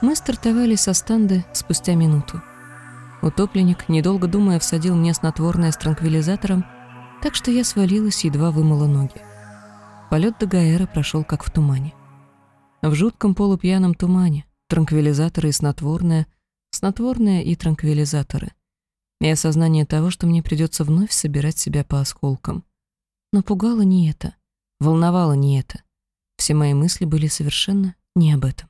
Мы стартовали со станда спустя минуту. Утопленник, недолго думая, всадил мне снотворное с транквилизатором, так что я свалилась, едва вымыла ноги. Полет до Гаэра прошел как в тумане. В жутком полупьяном тумане транквилизаторы и снотворное, снотворное и транквилизаторы. И осознание того, что мне придется вновь собирать себя по осколкам. Но пугало не это, волновало не это. Все мои мысли были совершенно не об этом.